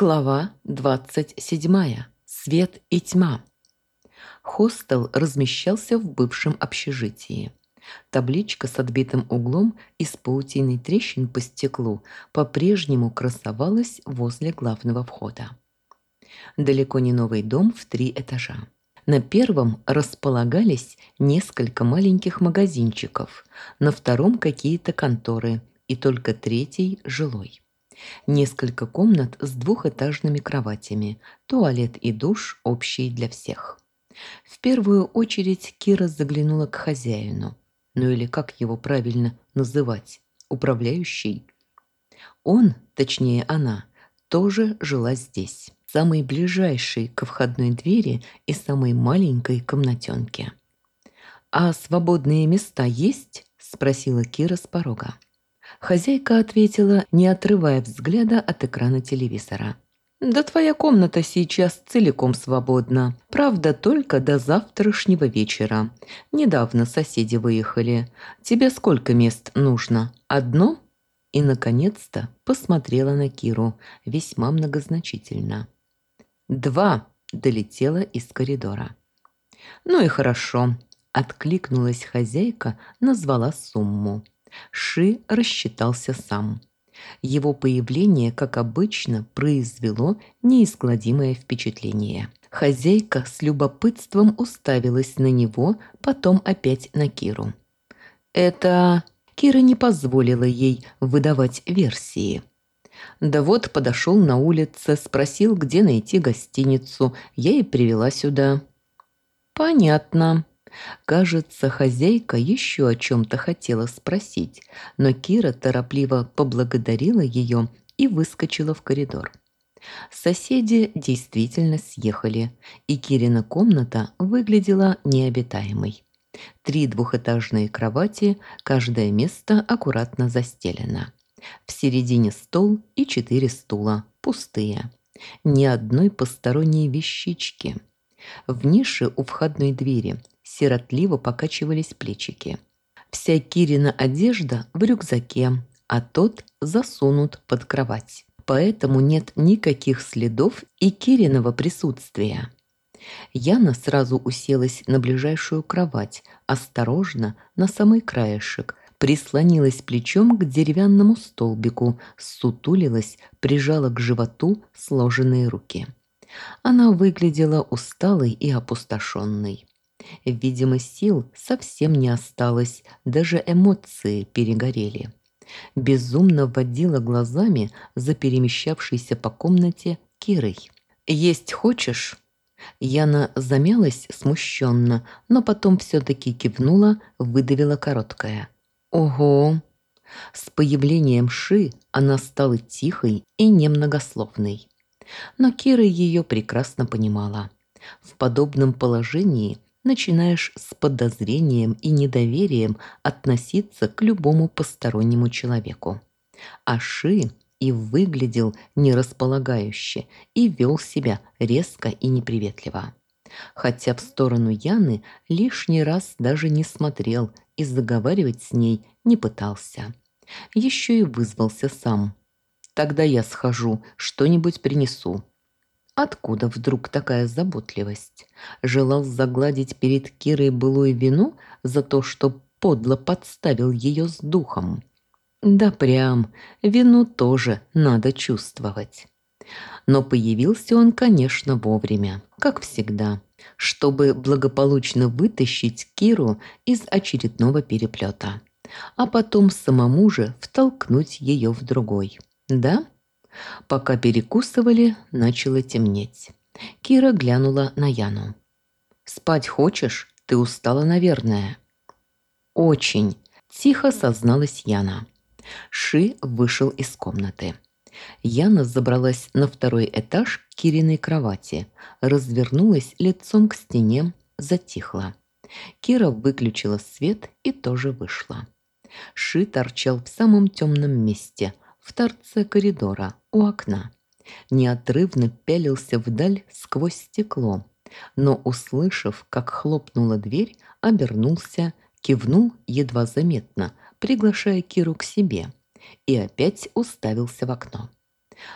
Глава 27. Свет и тьма. Хостел размещался в бывшем общежитии. Табличка с отбитым углом из паутиной трещин по стеклу по-прежнему красовалась возле главного входа. Далеко не новый дом в три этажа. На первом располагались несколько маленьких магазинчиков, на втором какие-то конторы и только третий – жилой. Несколько комнат с двухэтажными кроватями, туалет и душ общий для всех. В первую очередь Кира заглянула к хозяину, ну или как его правильно называть, управляющий. Он, точнее она, тоже жила здесь, самой ближайшей к входной двери и самой маленькой комнатенке. «А свободные места есть?» – спросила Кира с порога. Хозяйка ответила, не отрывая взгляда от экрана телевизора. «Да твоя комната сейчас целиком свободна. Правда, только до завтрашнего вечера. Недавно соседи выехали. Тебе сколько мест нужно? Одно?» И, наконец-то, посмотрела на Киру, весьма многозначительно. «Два!» – долетела из коридора. «Ну и хорошо», – откликнулась хозяйка, назвала сумму. Ши рассчитался сам. Его появление, как обычно, произвело неискладимое впечатление. Хозяйка с любопытством уставилась на него, потом опять на Киру. «Это...» Кира не позволила ей выдавать версии. Да вот подошел на улице, спросил, где найти гостиницу. Я и привела сюда. «Понятно», Кажется, хозяйка еще о чем-то хотела спросить, но Кира торопливо поблагодарила ее и выскочила в коридор. Соседи действительно съехали, и Кирина комната выглядела необитаемой. Три двухэтажные кровати, каждое место аккуратно застелено. В середине стол и четыре стула, пустые. Ни одной посторонней вещички. В нише у входной двери сиротливо покачивались плечики. Вся Кирина одежда в рюкзаке, а тот засунут под кровать. Поэтому нет никаких следов и Кириного присутствия. Яна сразу уселась на ближайшую кровать, осторожно, на самый краешек, прислонилась плечом к деревянному столбику, сутулилась, прижала к животу сложенные руки. Она выглядела усталой и опустошенной. Видимо, сил совсем не осталось, даже эмоции перегорели. Безумно водила глазами за перемещавшейся по комнате Кирой. «Есть хочешь?» Яна замялась смущенно, но потом все-таки кивнула, выдавила короткое. «Ого!» С появлением Ши она стала тихой и немногословной. Но Кира ее прекрасно понимала. В подобном положении – начинаешь с подозрением и недоверием относиться к любому постороннему человеку. А Ши и выглядел нерасполагающе и вел себя резко и неприветливо. Хотя в сторону Яны лишний раз даже не смотрел и заговаривать с ней не пытался. Еще и вызвался сам. «Тогда я схожу, что-нибудь принесу», Откуда вдруг такая заботливость? Желал загладить перед Кирой былую вину за то, что подло подставил ее с духом. Да прям, вину тоже надо чувствовать. Но появился он, конечно, вовремя, как всегда, чтобы благополучно вытащить Киру из очередного переплета, а потом самому же втолкнуть ее в другой. Да? Пока перекусывали, начало темнеть. Кира глянула на Яну. «Спать хочешь? Ты устала, наверное». «Очень», – тихо созналась Яна. Ши вышел из комнаты. Яна забралась на второй этаж Кириной кровати, развернулась лицом к стене, затихла. Кира выключила свет и тоже вышла. Ши торчал в самом темном месте, в торце коридора, у окна. Неотрывно пялился вдаль сквозь стекло, но, услышав, как хлопнула дверь, обернулся, кивнул едва заметно, приглашая Киру к себе, и опять уставился в окно.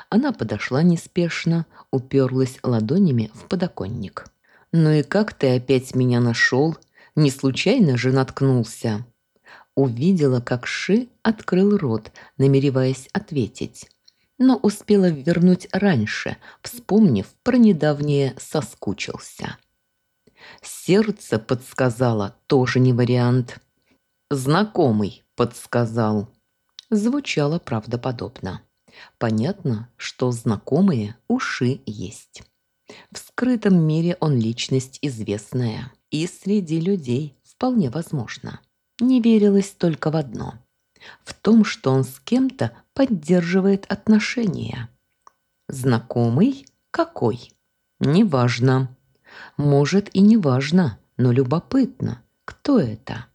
Она подошла неспешно, уперлась ладонями в подоконник. «Ну и как ты опять меня нашел? Не случайно же наткнулся?» Увидела, как Ши открыл рот, намереваясь ответить. Но успела вернуть раньше, вспомнив про недавнее «соскучился». Сердце подсказало, тоже не вариант. Знакомый подсказал. Звучало правдоподобно. Понятно, что знакомые уши есть. В скрытом мире он личность известная. И среди людей вполне возможно. Не верилось только в одно. В том, что он с кем-то поддерживает отношения. Знакомый? Какой? Неважно. Может и не важно, но любопытно. Кто это?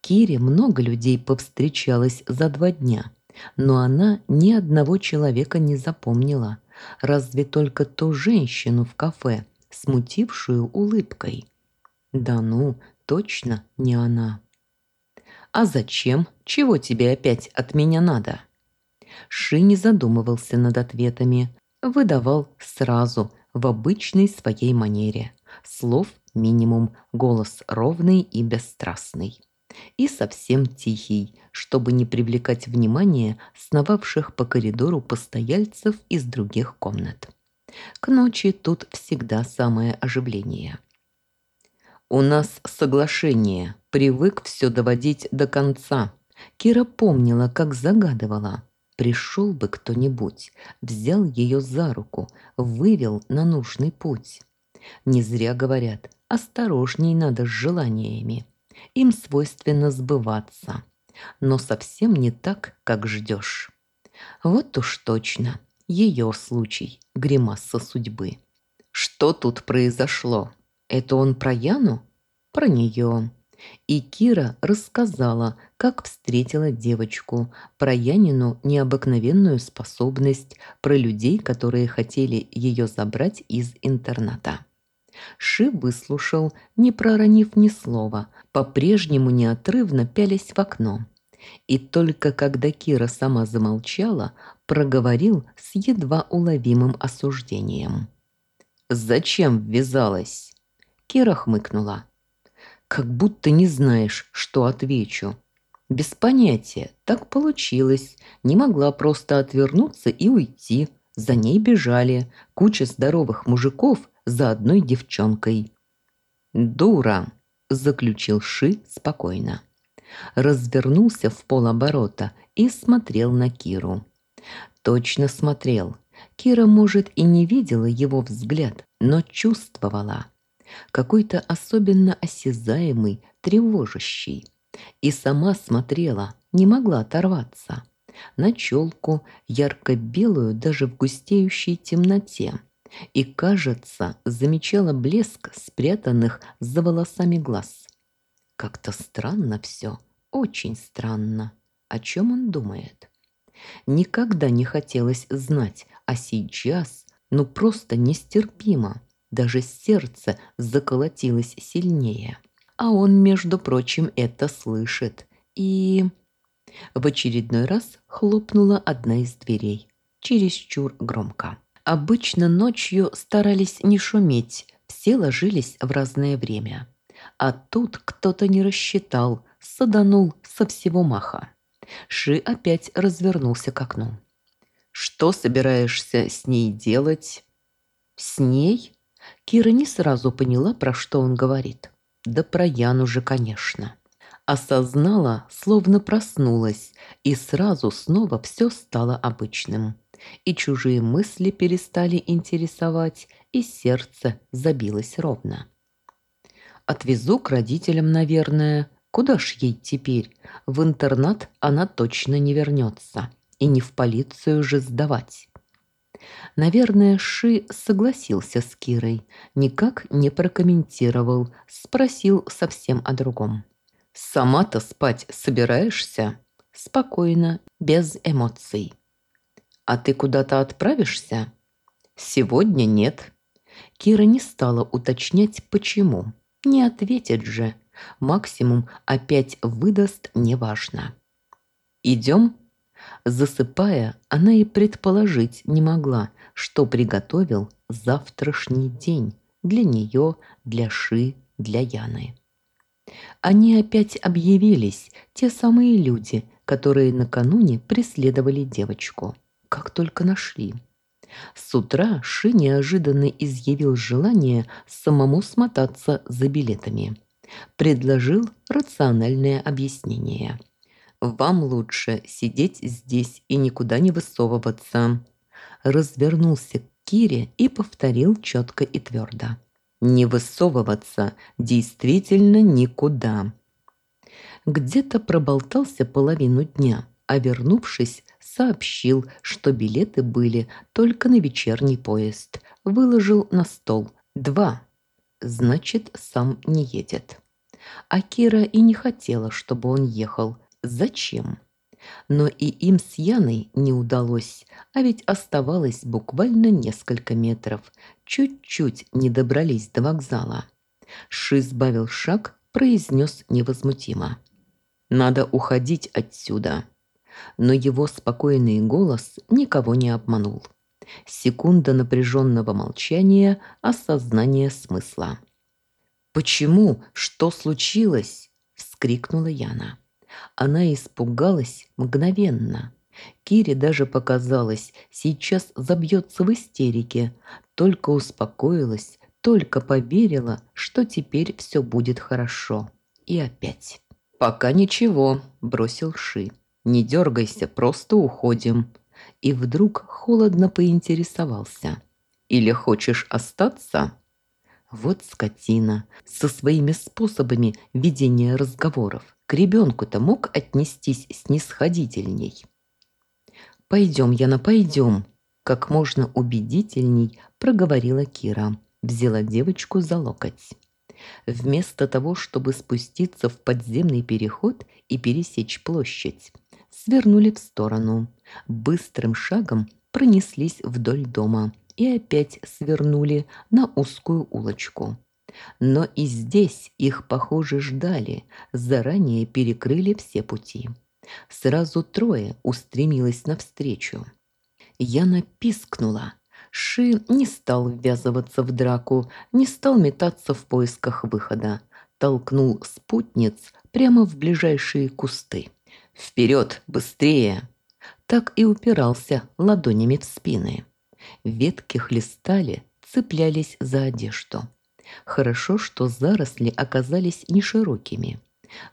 Кире много людей повстречалось за два дня, но она ни одного человека не запомнила, разве только ту женщину в кафе, смутившую улыбкой. Да ну, точно не она. «А зачем? Чего тебе опять от меня надо?» Ши не задумывался над ответами, выдавал сразу, в обычной своей манере. Слов минимум, голос ровный и бесстрастный и совсем тихий, чтобы не привлекать внимание сновавших по коридору постояльцев из других комнат. К ночи тут всегда самое оживление. «У нас соглашение. Привык все доводить до конца». Кира помнила, как загадывала. Пришел бы кто-нибудь, взял ее за руку, вывел на нужный путь. Не зря говорят, осторожней надо с желаниями им свойственно сбываться, но совсем не так, как ждешь. Вот уж точно, ее случай, гримаса судьбы. Что тут произошло? Это он про Яну? Про нее. И Кира рассказала, как встретила девочку, про Янину необыкновенную способность, про людей, которые хотели ее забрать из интерната. Ши выслушал, не проронив ни слова, по-прежнему неотрывно пялясь в окно. И только когда Кира сама замолчала, проговорил с едва уловимым осуждением. «Зачем ввязалась?» Кира хмыкнула. «Как будто не знаешь, что отвечу». «Без понятия. Так получилось. Не могла просто отвернуться и уйти. За ней бежали. Куча здоровых мужиков за одной девчонкой. «Дура!» – заключил Ши спокойно. Развернулся в полоборота и смотрел на Киру. Точно смотрел. Кира, может, и не видела его взгляд, но чувствовала. Какой-то особенно осязаемый, тревожащий. И сама смотрела, не могла оторваться. На челку, ярко-белую даже в густеющей темноте и, кажется, замечала блеск спрятанных за волосами глаз. Как-то странно все, очень странно. О чем он думает? Никогда не хотелось знать, а сейчас, ну просто нестерпимо. Даже сердце заколотилось сильнее. А он, между прочим, это слышит. И... В очередной раз хлопнула одна из дверей. Чересчур громко. Обычно ночью старались не шуметь, все ложились в разное время. А тут кто-то не рассчитал, саданул со всего маха. Ши опять развернулся к окну. «Что собираешься с ней делать?» «С ней?» Кира не сразу поняла, про что он говорит. Да про Яну же, конечно. Осознала, словно проснулась, и сразу снова все стало обычным и чужие мысли перестали интересовать, и сердце забилось ровно. Отвезу к родителям, наверное. Куда ж ей теперь? В интернат она точно не вернется. И не в полицию же сдавать. Наверное, Ши согласился с Кирой, никак не прокомментировал, спросил совсем о другом. «Сама-то спать собираешься?» Спокойно, без эмоций. «А ты куда-то отправишься?» «Сегодня нет». Кира не стала уточнять, почему. Не ответит же. Максимум опять выдаст неважно. «Идем?» Засыпая, она и предположить не могла, что приготовил завтрашний день для нее, для Ши, для Яны. Они опять объявились, те самые люди, которые накануне преследовали девочку. Как только нашли. С утра Ши неожиданно изъявил желание самому смотаться за билетами. Предложил рациональное объяснение. «Вам лучше сидеть здесь и никуда не высовываться». Развернулся к Кире и повторил четко и твердо. «Не высовываться действительно никуда». Где-то проболтался половину дня, а вернувшись, сообщил, что билеты были только на вечерний поезд. Выложил на стол. Два. Значит, сам не едет. А Кира и не хотела, чтобы он ехал. Зачем? Но и им с Яной не удалось, а ведь оставалось буквально несколько метров. Чуть-чуть не добрались до вокзала. Ши сбавил шаг, произнес невозмутимо. «Надо уходить отсюда» но его спокойный голос никого не обманул. Секунда напряженного молчания, осознание смысла. «Почему? Что случилось?» – вскрикнула Яна. Она испугалась мгновенно. Кире даже показалось, сейчас забьется в истерике, только успокоилась, только поверила, что теперь все будет хорошо. И опять. «Пока ничего», – бросил Ши. Не дергайся, просто уходим. И вдруг холодно поинтересовался. Или хочешь остаться? Вот скотина, со своими способами ведения разговоров. К ребенку-то мог отнестись снисходительней. «Пойдем, Яна, пойдем», – как можно убедительней проговорила Кира. Взяла девочку за локоть. Вместо того, чтобы спуститься в подземный переход и пересечь площадь, свернули в сторону. Быстрым шагом пронеслись вдоль дома и опять свернули на узкую улочку. Но и здесь их, похоже, ждали, заранее перекрыли все пути. Сразу трое устремилось навстречу. Я напискнула. Ши не стал ввязываться в драку, не стал метаться в поисках выхода. Толкнул спутниц прямо в ближайшие кусты. «Вперед! Быстрее!» Так и упирался ладонями в спины. Ветки хлестали, цеплялись за одежду. Хорошо, что заросли оказались не широкими.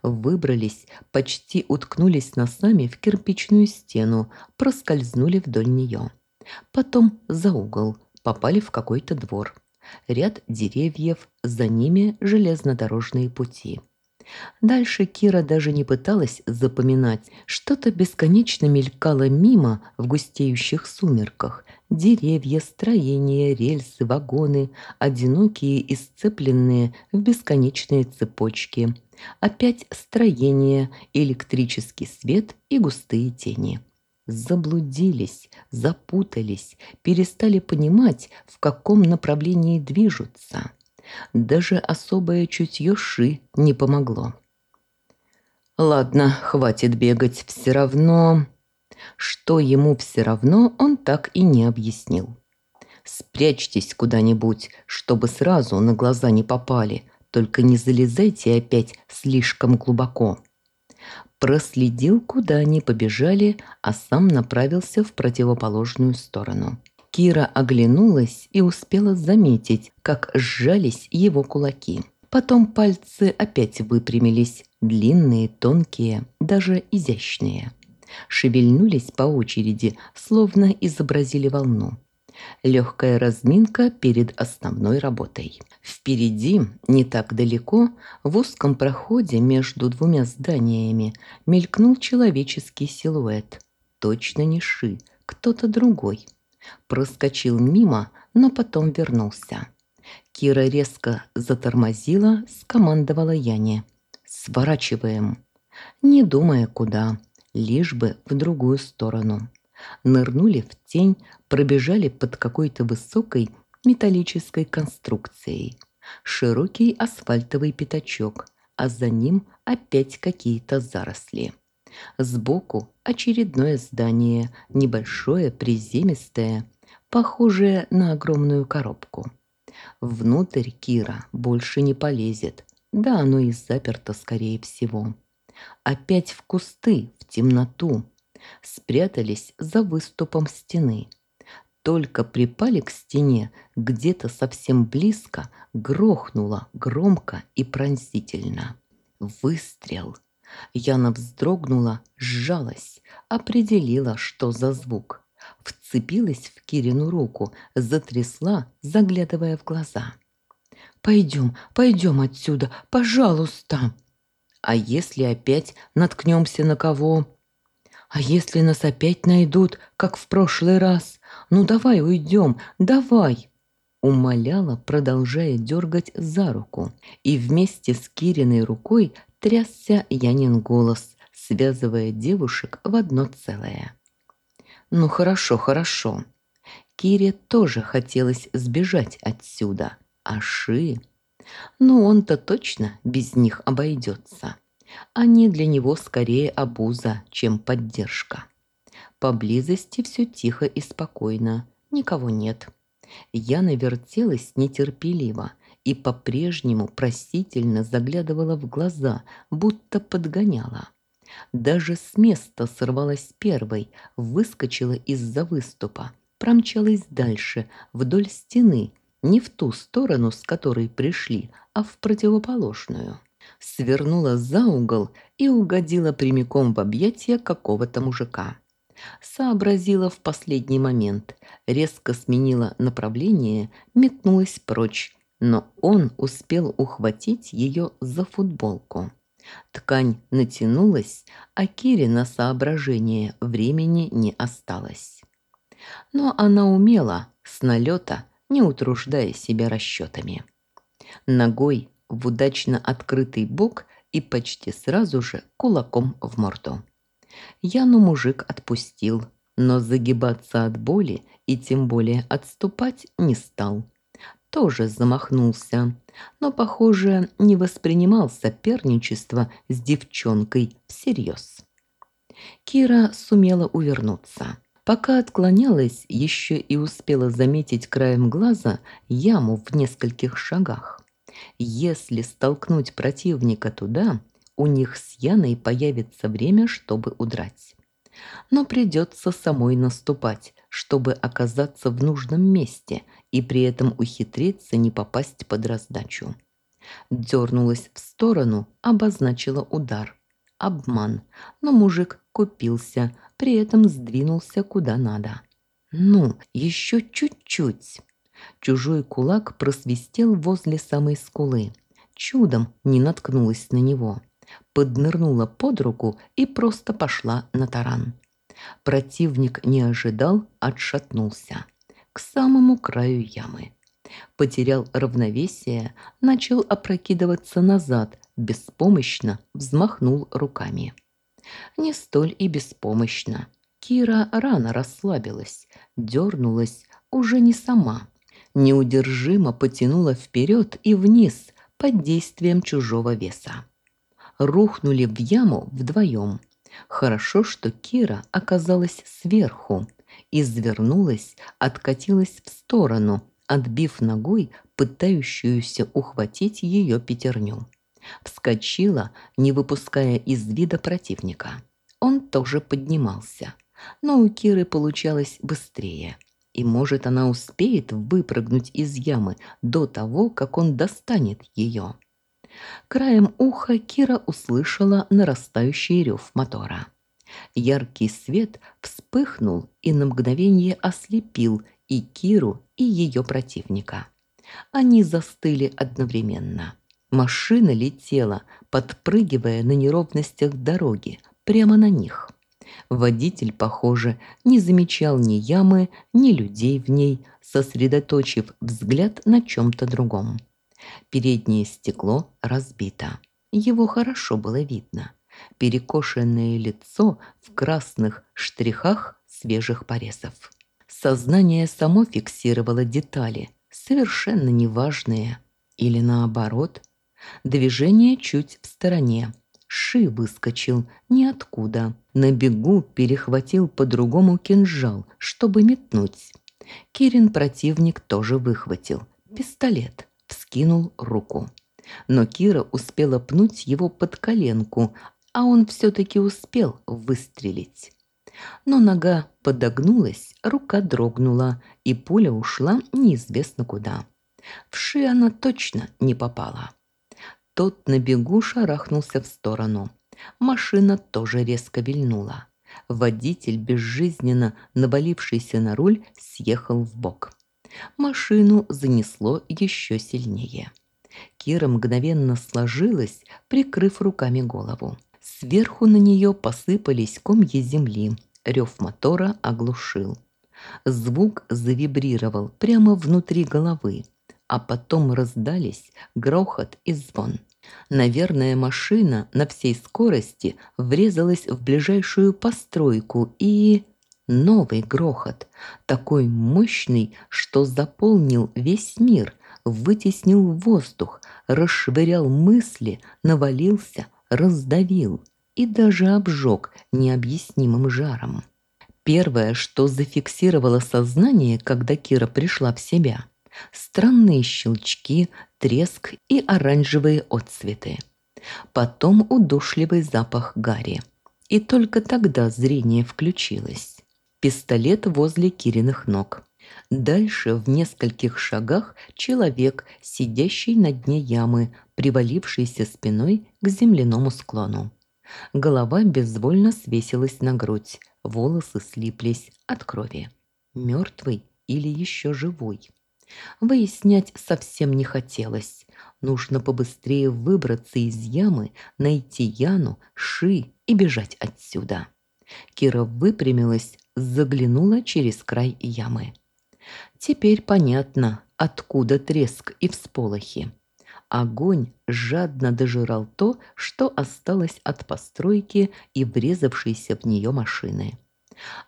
Выбрались, почти уткнулись носами в кирпичную стену, проскользнули вдоль нее. Потом за угол, попали в какой-то двор. Ряд деревьев, за ними железнодорожные пути. Дальше Кира даже не пыталась запоминать. Что-то бесконечно мелькало мимо в густеющих сумерках. Деревья, строения, рельсы, вагоны, одинокие и сцепленные в бесконечные цепочки. Опять строения, электрический свет и густые тени. Заблудились, запутались, перестали понимать, в каком направлении движутся. Даже особое чутье Ши не помогло. Ладно, хватит бегать, все равно... Что ему все равно, он так и не объяснил. Спрячьтесь куда-нибудь, чтобы сразу на глаза не попали, только не залезайте опять слишком глубоко. Проследил, куда они побежали, а сам направился в противоположную сторону. Кира оглянулась и успела заметить, как сжались его кулаки. Потом пальцы опять выпрямились, длинные, тонкие, даже изящные. Шевельнулись по очереди, словно изобразили волну. Легкая разминка перед основной работой. Впереди, не так далеко, в узком проходе между двумя зданиями мелькнул человеческий силуэт. Точно не Ши, кто-то другой. Проскочил мимо, но потом вернулся. Кира резко затормозила, скомандовала Яне. «Сворачиваем!» Не думая куда, лишь бы в другую сторону. Нырнули в тень, пробежали под какой-то высокой металлической конструкцией. Широкий асфальтовый пятачок, а за ним опять какие-то заросли. Сбоку очередное здание, небольшое, приземистое, похожее на огромную коробку. Внутрь Кира больше не полезет, да оно и заперто, скорее всего. Опять в кусты, в темноту. Спрятались за выступом стены. Только припали к стене, где-то совсем близко, грохнуло громко и пронзительно. Выстрел. Яна вздрогнула, сжалась, определила, что за звук. Вцепилась в Кирину руку, затрясла, заглядывая в глаза. «Пойдем, пойдем отсюда, пожалуйста!» «А если опять наткнемся на кого?» «А если нас опять найдут, как в прошлый раз? Ну давай уйдем, давай!» Умоляла, продолжая дергать за руку, и вместе с Кириной рукой трясся Янин голос, связывая девушек в одно целое. «Ну хорошо, хорошо». Кире тоже хотелось сбежать отсюда, а Ши... Ну, он-то точно без них обойдется. Они для него скорее обуза, чем поддержка. Поблизости все тихо и спокойно, никого нет. Я навертелась нетерпеливо и по-прежнему просительно заглядывала в глаза, будто подгоняла. Даже с места сорвалась первой, выскочила из-за выступа, промчалась дальше, вдоль стены, не в ту сторону, с которой пришли, а в противоположную. Свернула за угол и угодила прямиком в объятия какого-то мужика. Сообразила в последний момент, резко сменила направление, метнулась прочь, но он успел ухватить ее за футболку. Ткань натянулась, а Кире на соображение времени не осталось. Но она умела, с налета, не утруждая себя расчетами. Ногой в удачно открытый бок и почти сразу же кулаком в морду. Яну мужик отпустил, но загибаться от боли и тем более отступать не стал тоже замахнулся, но, похоже, не воспринимал соперничество с девчонкой всерьез. Кира сумела увернуться. Пока отклонялась, еще и успела заметить краем глаза яму в нескольких шагах. Если столкнуть противника туда, у них с Яной появится время, чтобы удрать. Но придется самой наступать, чтобы оказаться в нужном месте и при этом ухитриться не попасть под раздачу. Дернулась в сторону, обозначила удар. Обман, но мужик купился, при этом сдвинулся куда надо. Ну, еще чуть-чуть. Чужой кулак просвистел возле самой скулы. Чудом не наткнулась на него. Поднырнула под руку и просто пошла на таран. Противник не ожидал, отшатнулся. К самому краю ямы. Потерял равновесие, начал опрокидываться назад, беспомощно взмахнул руками. Не столь и беспомощно. Кира рано расслабилась, дернулась, уже не сама. Неудержимо потянула вперед и вниз под действием чужого веса. Рухнули в яму вдвоем. Хорошо, что Кира оказалась сверху, извернулась, откатилась в сторону, отбив ногой пытающуюся ухватить ее пятерню. Вскочила, не выпуская из вида противника. Он тоже поднимался, но у Киры получалось быстрее. И, может, она успеет выпрыгнуть из ямы до того, как он достанет ее. Краем уха Кира услышала нарастающий рев мотора. Яркий свет вспыхнул и на мгновение ослепил и Киру, и ее противника. Они застыли одновременно. Машина летела, подпрыгивая на неровностях дороги, прямо на них. Водитель, похоже, не замечал ни ямы, ни людей в ней, сосредоточив взгляд на чем-то другом. Переднее стекло разбито. Его хорошо было видно. Перекошенное лицо в красных штрихах свежих порезов. Сознание само фиксировало детали, совершенно неважные. Или наоборот. Движение чуть в стороне. Ши выскочил ниоткуда. На бегу перехватил по-другому кинжал, чтобы метнуть. Кирин противник тоже выхватил. Пистолет. Вскинул руку. Но Кира успела пнуть его под коленку, а он все-таки успел выстрелить. Но нога подогнулась, рука дрогнула, и пуля ушла неизвестно куда. В ши она точно не попала. Тот на бегу шарахнулся в сторону. Машина тоже резко вильнула. Водитель, безжизненно навалившийся на руль, съехал в бок. Машину занесло еще сильнее. Кира мгновенно сложилась, прикрыв руками голову. Сверху на нее посыпались комья земли. Рев мотора оглушил. Звук завибрировал прямо внутри головы, а потом раздались грохот и звон. Наверное, машина на всей скорости врезалась в ближайшую постройку и... Новый грохот, такой мощный, что заполнил весь мир, вытеснил воздух, расшвырял мысли, навалился, раздавил и даже обжег необъяснимым жаром. Первое, что зафиксировало сознание, когда Кира пришла в себя – странные щелчки, треск и оранжевые отцветы. Потом удушливый запах гари. И только тогда зрение включилось. Пистолет возле Кириных ног. Дальше в нескольких шагах человек, сидящий на дне ямы, привалившийся спиной к земляному склону. Голова безвольно свесилась на грудь, волосы слиплись от крови. Мертвый или еще живой? Выяснять совсем не хотелось. Нужно побыстрее выбраться из ямы, найти Яну, Ши и бежать отсюда. Кира выпрямилась, заглянула через край ямы. Теперь понятно, откуда треск и всполохи. Огонь жадно дожирал то, что осталось от постройки и врезавшейся в нее машины.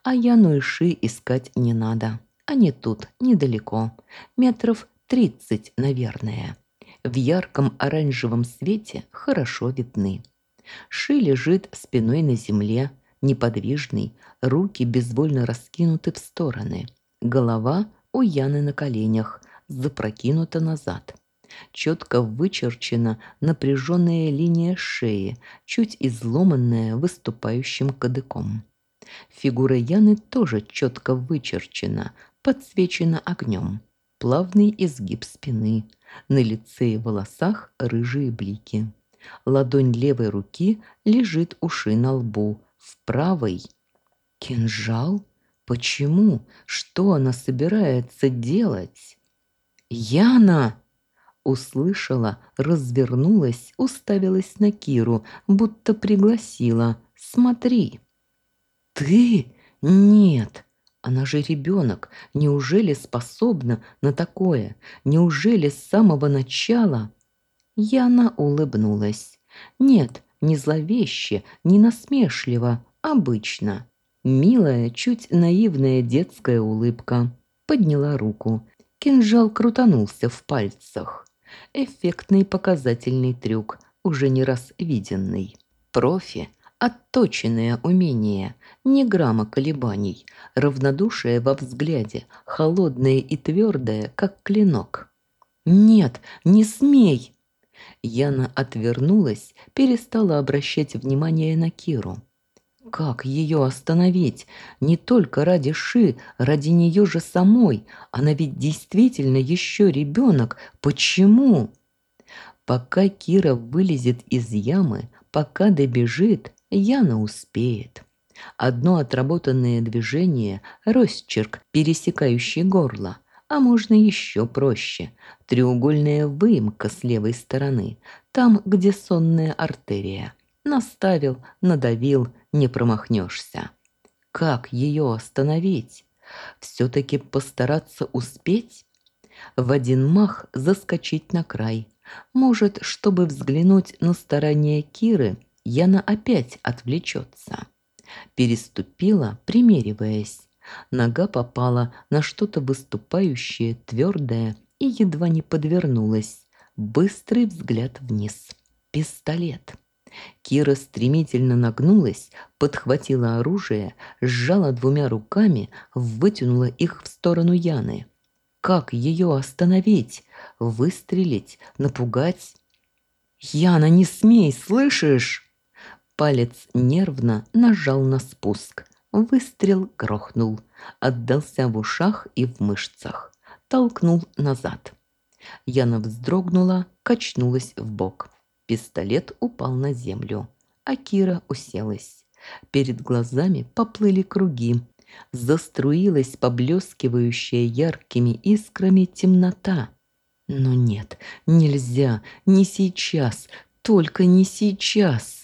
А Яну и Ши искать не надо. Они тут, недалеко, метров тридцать, наверное. В ярком оранжевом свете хорошо видны. Ши лежит спиной на земле, неподвижный, руки безвольно раскинуты в стороны. Голова у Яны на коленях, запрокинута назад. Четко вычерчена напряженная линия шеи, чуть изломанная выступающим кадыком. Фигура Яны тоже четко вычерчена, подсвечена огнем. Плавный изгиб спины, на лице и волосах рыжие блики. Ладонь левой руки лежит у ши на лбу, в правой — кинжал? Почему? Что она собирается делать? «Яна!» Услышала, развернулась, уставилась на Киру, будто пригласила. «Смотри!» «Ты? Нет!» Она же ребенок. Неужели способна на такое? Неужели с самого начала? Яна улыбнулась. Нет, не зловеще, не насмешливо, обычно. Милая, чуть наивная детская улыбка. Подняла руку. Кинжал крутанулся в пальцах. Эффектный показательный трюк, уже не раз виденный. Профи Отточенное умение, ни грамма колебаний, равнодушие во взгляде, холодное и твердое, как клинок. «Нет, не смей!» Яна отвернулась, перестала обращать внимание на Киру. Как ее остановить? Не только ради Ши, ради нее же самой. Она ведь действительно еще ребенок. Почему? Пока Кира вылезет из ямы, пока добежит, Яна успеет. Одно отработанное движение – росчерк, пересекающий горло, а можно еще проще – треугольная выемка с левой стороны, там, где сонная артерия. Наставил, надавил, не промахнешься. Как ее остановить? Все-таки постараться успеть? В один мах заскочить на край. Может, чтобы взглянуть на старания Киры – Яна опять отвлечется. Переступила, примериваясь. Нога попала на что-то выступающее, твердое и едва не подвернулась. Быстрый взгляд вниз. Пистолет. Кира стремительно нагнулась, подхватила оружие, сжала двумя руками, вытянула их в сторону Яны. Как ее остановить? Выстрелить? Напугать? «Яна, не смей, слышишь?» Палец нервно нажал на спуск. Выстрел грохнул, отдался в ушах и в мышцах. Толкнул назад. Яна вздрогнула, качнулась в бок. Пистолет упал на землю, а Кира уселась. Перед глазами поплыли круги. Заструилась поблескивающая яркими искрами темнота. Но нет, нельзя, не сейчас, только не сейчас.